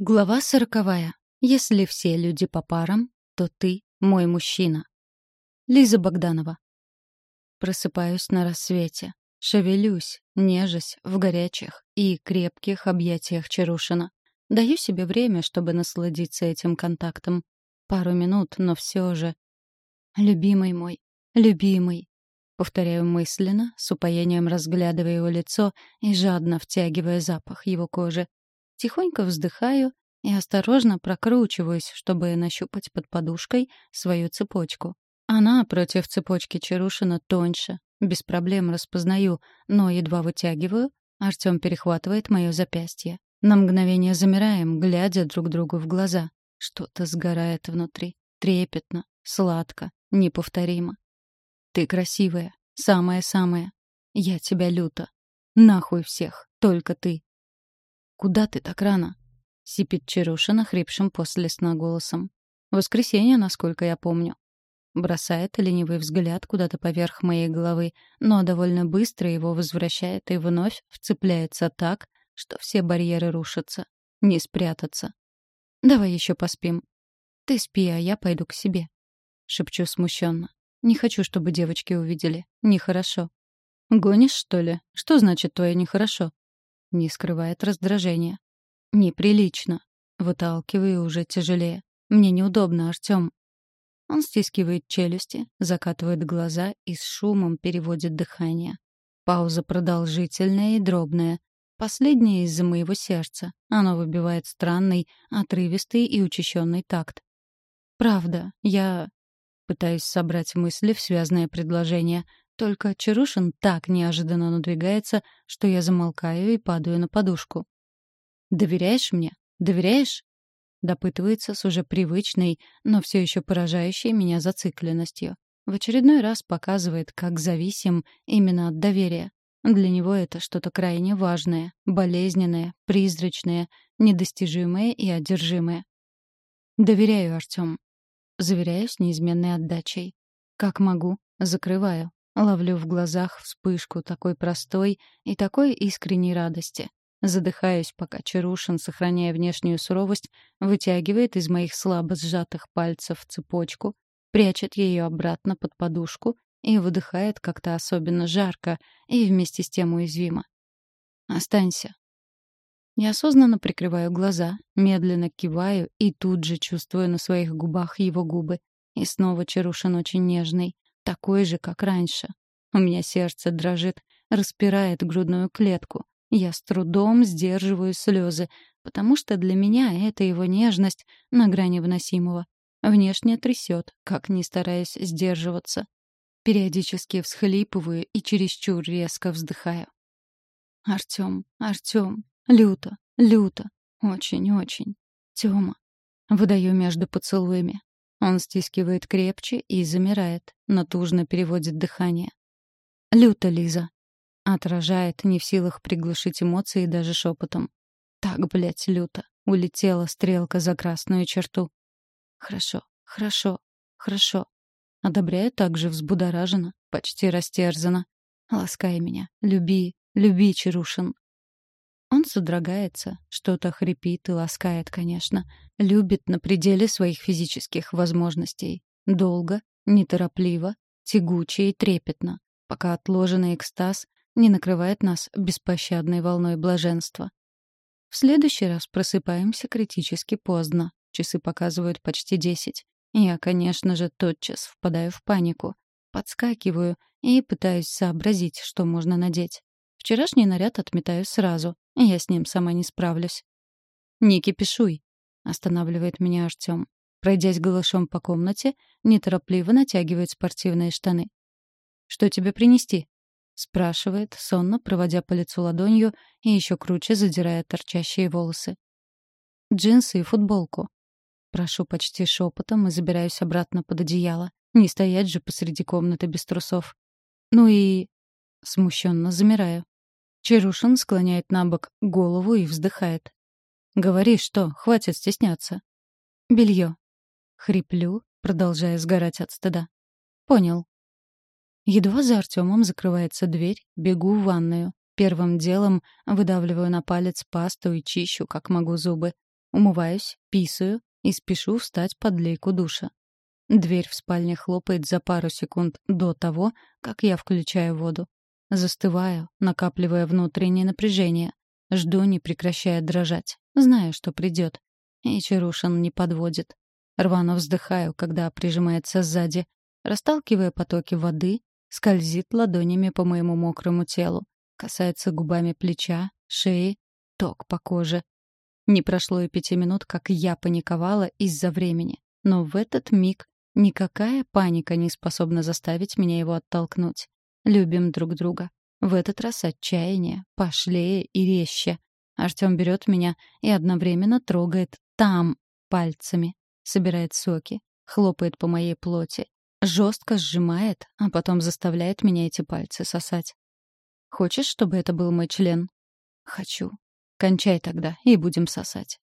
Глава сороковая. Если все люди по парам, то ты мой мужчина. Лиза Богданова. Просыпаюсь на рассвете. Шевелюсь, нежась в горячих и крепких объятиях Чарушина. Даю себе время, чтобы насладиться этим контактом. Пару минут, но все же. «Любимый мой, любимый», — повторяю мысленно, с упоением разглядывая его лицо и жадно втягивая запах его кожи. Тихонько вздыхаю и осторожно прокручиваюсь, чтобы нащупать под подушкой свою цепочку. Она против цепочки Чарушина тоньше. Без проблем распознаю, но едва вытягиваю, Артём перехватывает моё запястье. На мгновение замираем, глядя друг другу в глаза. Что-то сгорает внутри. Трепетно, сладко, неповторимо. Ты красивая, самая-самая. Я тебя люто. Нахуй всех, только ты. «Куда ты так рано?» — сипит Чарушин охрипшим после сна голосом. «Воскресенье, насколько я помню». Бросает ленивый взгляд куда-то поверх моей головы, но довольно быстро его возвращает и вновь вцепляется так, что все барьеры рушатся. Не спрятаться. «Давай еще поспим». «Ты спи, а я пойду к себе», — шепчу смущенно. «Не хочу, чтобы девочки увидели. Нехорошо». «Гонишь, что ли? Что значит твое нехорошо?» Не скрывает раздражения. «Неприлично». Выталкиваю уже тяжелее. «Мне неудобно, Артём». Он стискивает челюсти, закатывает глаза и с шумом переводит дыхание. Пауза продолжительная и дробная. Последняя из-за моего сердца. Оно выбивает странный, отрывистый и учащенный такт. «Правда, я...» Пытаюсь собрать мысли в связное предложение, только Чарушин так неожиданно надвигается, что я замолкаю и падаю на подушку. «Доверяешь мне? Доверяешь?» Допытывается с уже привычной, но все еще поражающей меня зацикленностью. В очередной раз показывает, как зависим именно от доверия. Для него это что-то крайне важное, болезненное, призрачное, недостижимое и одержимое. «Доверяю, Артем. Заверяю с неизменной отдачей. Как могу, закрываю. Ловлю в глазах вспышку такой простой и такой искренней радости. Задыхаюсь, пока Чарушин, сохраняя внешнюю суровость, вытягивает из моих слабо сжатых пальцев цепочку, прячет ее обратно под подушку и выдыхает как-то особенно жарко и вместе с тем уязвимо. «Останься». Неосознанно прикрываю глаза, медленно киваю и тут же чувствую на своих губах его губы. И снова Чарушин очень нежный — такой же, как раньше. У меня сердце дрожит, распирает грудную клетку. Я с трудом сдерживаю слезы, потому что для меня это его нежность на грани выносимого. Внешне трясет, как не стараясь сдерживаться. Периодически всхлипываю и чересчур резко вздыхаю. Артём, Артём, люто, люто, очень-очень. Тёма. Выдаю между поцелуями. Он стискивает крепче и замирает, натужно переводит дыхание. «Люто, Лиза!» Отражает, не в силах приглушить эмоции даже шепотом. «Так, блядь, люто!» Улетела стрелка за красную черту. «Хорошо, хорошо, хорошо!» Одобряю также взбудораженно, почти растерзана. «Ласкай меня, люби, люби, Чарушин!» Он содрогается, что-то хрипит и ласкает, конечно. Любит на пределе своих физических возможностей. Долго, неторопливо, тягуче и трепетно, пока отложенный экстаз не накрывает нас беспощадной волной блаженства. В следующий раз просыпаемся критически поздно. Часы показывают почти десять. Я, конечно же, тотчас впадаю в панику. Подскакиваю и пытаюсь сообразить, что можно надеть. Вчерашний наряд отметаю сразу. Я с ним сама не справлюсь. «Не кипишуй», — останавливает меня Артём. Пройдясь голышом по комнате, неторопливо натягивает спортивные штаны. «Что тебе принести?» — спрашивает, сонно проводя по лицу ладонью и еще круче задирая торчащие волосы. «Джинсы и футболку». Прошу почти шепотом и забираюсь обратно под одеяло. Не стоять же посреди комнаты без трусов. «Ну и...» Смущенно замираю. Чарушин склоняет на бок голову и вздыхает. «Говори, что, хватит стесняться». «Белье». Хриплю, продолжая сгорать от стыда. «Понял». Едва за Артемом закрывается дверь, бегу в ванную. Первым делом выдавливаю на палец пасту и чищу, как могу, зубы. умываюсь, писаю и спешу встать под лейку душа. Дверь в спальне хлопает за пару секунд до того, как я включаю воду. Застываю, накапливая внутреннее напряжение. Жду, не прекращая дрожать. Знаю, что придет. И Чарушин не подводит. Рвано вздыхаю, когда прижимается сзади. Расталкивая потоки воды, скользит ладонями по моему мокрому телу. Касается губами плеча, шеи, ток по коже. Не прошло и пяти минут, как я паниковала из-за времени. Но в этот миг никакая паника не способна заставить меня его оттолкнуть. Любим друг друга. В этот раз отчаяние, пошлее и резче. Артём берет меня и одновременно трогает там пальцами, собирает соки, хлопает по моей плоти, жестко сжимает, а потом заставляет меня эти пальцы сосать. «Хочешь, чтобы это был мой член?» «Хочу», Кончай тогда, и будем сосать.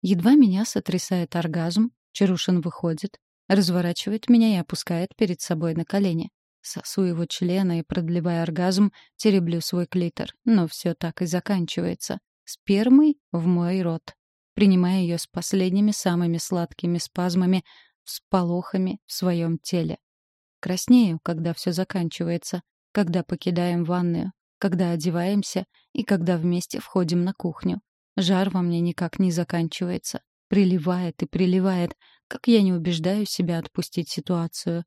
Едва меня сотрясает оргазм, Чарушин выходит, разворачивает меня и опускает перед собой на колени. Сосу его члена и, продлевая оргазм, тереблю свой клитор. Но все так и заканчивается. Спермой в мой рот. Принимая ее с последними самыми сладкими спазмами, всполохами в своем теле. Краснею, когда все заканчивается, когда покидаем ванную, когда одеваемся и когда вместе входим на кухню. Жар во мне никак не заканчивается. Приливает и приливает, как я не убеждаю себя отпустить ситуацию.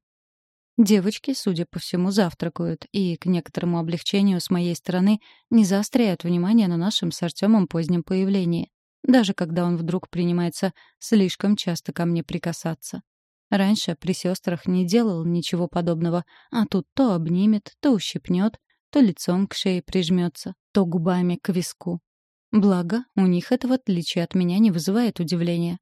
Девочки, судя по всему, завтракают, и, к некоторому облегчению с моей стороны, не заостряют внимание на нашем с Артемом позднем появлении, даже когда он вдруг принимается слишком часто ко мне прикасаться. Раньше при сестрах не делал ничего подобного, а тут то обнимет, то ущипнет, то лицом к шее прижмется, то губами к виску. Благо, у них это в отличие от меня не вызывает удивления.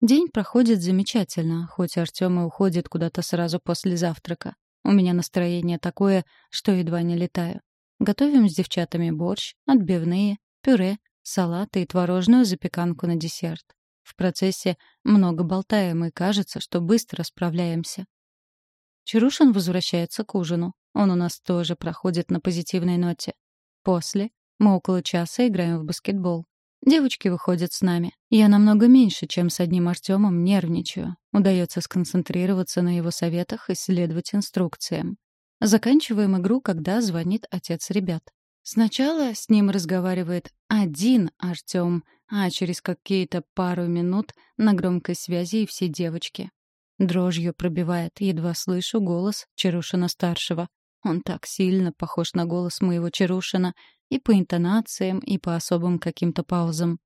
День проходит замечательно, хоть Артём и уходит куда-то сразу после завтрака. У меня настроение такое, что едва не летаю. Готовим с девчатами борщ, отбивные, пюре, салаты и творожную запеканку на десерт. В процессе много болтаем и кажется, что быстро справляемся. Чарушин возвращается к ужину. Он у нас тоже проходит на позитивной ноте. После мы около часа играем в баскетбол. Девочки выходят с нами. Я намного меньше, чем с одним Артемом, нервничаю. Удается сконцентрироваться на его советах и следовать инструкциям. Заканчиваем игру, когда звонит отец ребят. Сначала с ним разговаривает один Артем, а через какие-то пару минут на громкой связи и все девочки. Дрожью пробивает, едва слышу голос Чарушина-старшего. Он так сильно похож на голос моего Чарушина и по интонациям, и по особым каким-то паузам.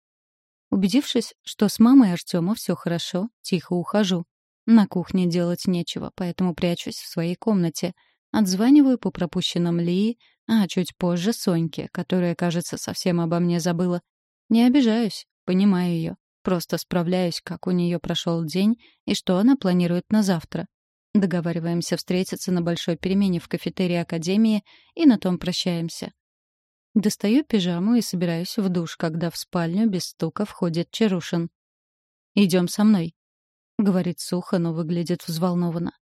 Убедившись, что с мамой Артема все хорошо, тихо ухожу. На кухне делать нечего, поэтому прячусь в своей комнате. Отзваниваю по пропущенным Лии, а чуть позже Соньке, которая, кажется, совсем обо мне забыла. Не обижаюсь, понимаю ее. Просто справляюсь, как у нее прошел день и что она планирует на завтра. Договариваемся встретиться на большой перемене в кафетерии Академии и на том прощаемся. Достаю пижаму и собираюсь в душ, когда в спальню без стука входит Чарушин. «Идем со мной», — говорит сухо, но выглядит взволнованно.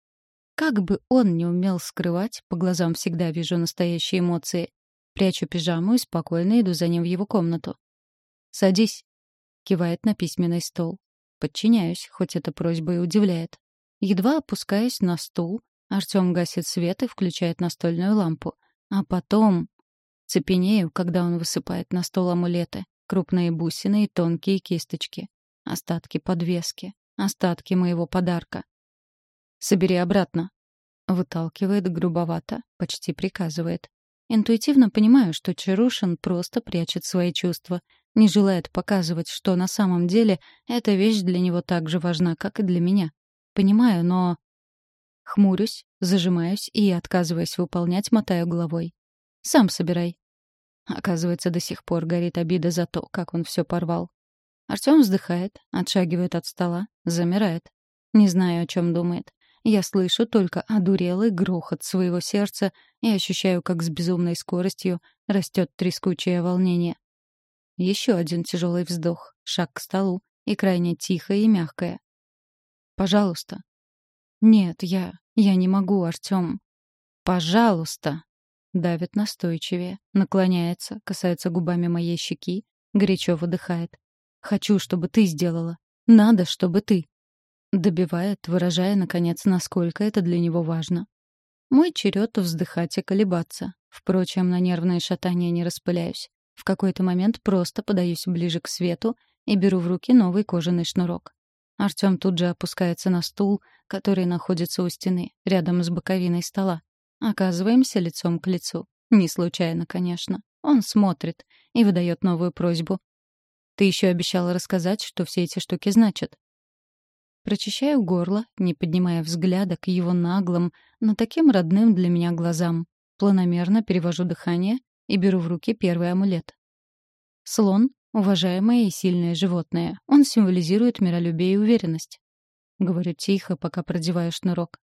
Как бы он не умел скрывать, по глазам всегда вижу настоящие эмоции. Прячу пижаму и спокойно иду за ним в его комнату. «Садись», — кивает на письменный стол. Подчиняюсь, хоть эта просьба и удивляет. Едва опускаясь на стул, Артём гасит свет и включает настольную лампу. А потом... Цепенею, когда он высыпает на стол амулеты, крупные бусины и тонкие кисточки. Остатки подвески, остатки моего подарка. «Собери обратно», — выталкивает грубовато, почти приказывает. Интуитивно понимаю, что Чарушин просто прячет свои чувства, не желает показывать, что на самом деле эта вещь для него так же важна, как и для меня. Понимаю, но... Хмурюсь, зажимаюсь и, отказываясь выполнять, мотаю головой. «Сам собирай». Оказывается, до сих пор горит обида за то, как он все порвал. Артём вздыхает, отшагивает от стола, замирает. Не знаю, о чем думает. Я слышу только одурелый грохот своего сердца и ощущаю, как с безумной скоростью растет трескучее волнение. Еще один тяжелый вздох, шаг к столу, и крайне тихое и мягкое. Пожалуйста. Нет, я... я не могу, Артём. Пожалуйста. Давит настойчивее, наклоняется, касается губами моей щеки, горячо выдыхает. Хочу, чтобы ты сделала. Надо, чтобы ты. Добивает, выражая, наконец, насколько это для него важно. Мой черед вздыхать и колебаться. Впрочем, на нервное шатание не распыляюсь. В какой-то момент просто подаюсь ближе к свету и беру в руки новый кожаный шнурок. Артём тут же опускается на стул, который находится у стены, рядом с боковиной стола. Оказываемся лицом к лицу. Не случайно, конечно. Он смотрит и выдает новую просьбу. «Ты еще обещала рассказать, что все эти штуки значат». Прочищаю горло, не поднимая взгляда к его наглым, но таким родным для меня глазам. Планомерно перевожу дыхание и беру в руки первый амулет. Слон — уважаемое и сильное животное. Он символизирует миролюбие и уверенность. Говорю тихо, пока продеваю шнурок.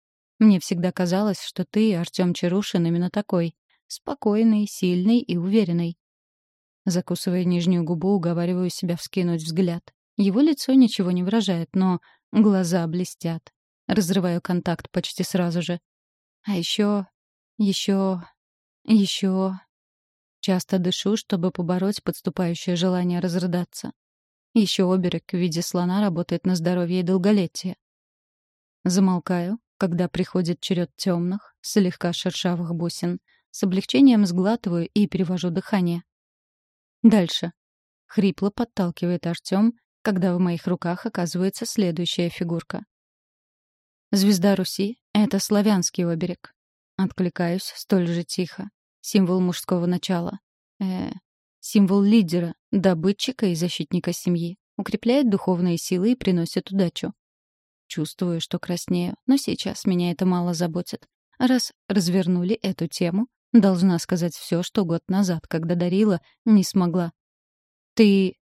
Мне всегда казалось, что ты, Артём Чарушин, именно такой. Спокойный, сильный и уверенный. Закусывая нижнюю губу, уговариваю себя вскинуть взгляд. Его лицо ничего не выражает, но Глаза блестят. Разрываю контакт почти сразу же. А еще... еще... еще... Часто дышу, чтобы побороть подступающее желание разрыдаться. Еще оберег в виде слона работает на здоровье и долголетие. Замолкаю, когда приходит черед темных, слегка шершавых бусин. С облегчением сглатываю и перевожу дыхание. Дальше. Хрипло подталкивает Артем, когда в моих руках оказывается следующая фигурка. Звезда Руси — это славянский оберег. Откликаюсь столь же тихо. Символ мужского начала. Э, символ лидера, добытчика и защитника семьи. Укрепляет духовные силы и приносит удачу. Чувствую, что краснею, но сейчас меня это мало заботит. Раз развернули эту тему, должна сказать все, что год назад, когда дарила, не смогла. Ты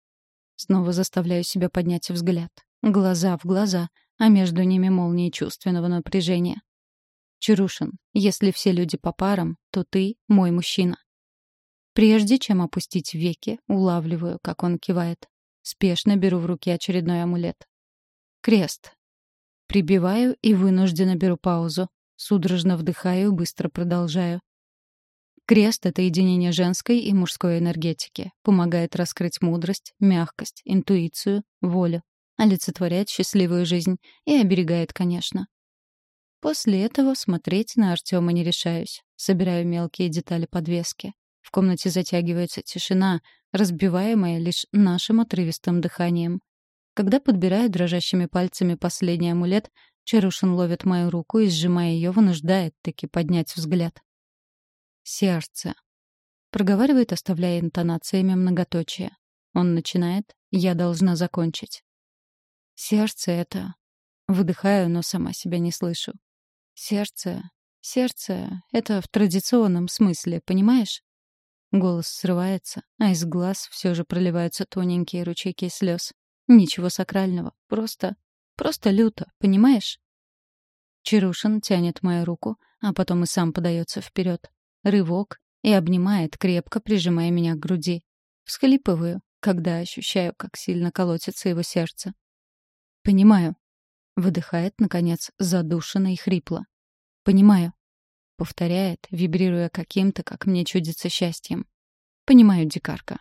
Снова заставляю себя поднять взгляд. Глаза в глаза, а между ними молнии чувственного напряжения. Чарушин, если все люди по парам, то ты мой мужчина. Прежде чем опустить веки, улавливаю, как он кивает. Спешно беру в руки очередной амулет. Крест. Прибиваю и вынужденно беру паузу. Судорожно вдыхаю и быстро продолжаю. Крест — это единение женской и мужской энергетики. Помогает раскрыть мудрость, мягкость, интуицию, волю. Олицетворяет счастливую жизнь и оберегает, конечно. После этого смотреть на Артема не решаюсь. Собираю мелкие детали подвески. В комнате затягивается тишина, разбиваемая лишь нашим отрывистым дыханием. Когда подбираю дрожащими пальцами последний амулет, Чарушин ловит мою руку и, сжимая ее, вынуждает таки поднять взгляд. Сердце. Проговаривает, оставляя интонациями многоточие. Он начинает «я должна закончить». Сердце — это... Выдыхаю, но сама себя не слышу. Сердце... Сердце — это в традиционном смысле, понимаешь? Голос срывается, а из глаз все же проливаются тоненькие ручейки слез. Ничего сакрального, просто... просто люто, понимаешь? Чарушин тянет мою руку, а потом и сам подается вперед. Рывок и обнимает, крепко прижимая меня к груди. Всхлипываю, когда ощущаю, как сильно колотится его сердце. «Понимаю», — выдыхает, наконец, задушенно и хрипло. «Понимаю», — повторяет, вибрируя каким-то, как мне чудится, счастьем. «Понимаю, дикарка.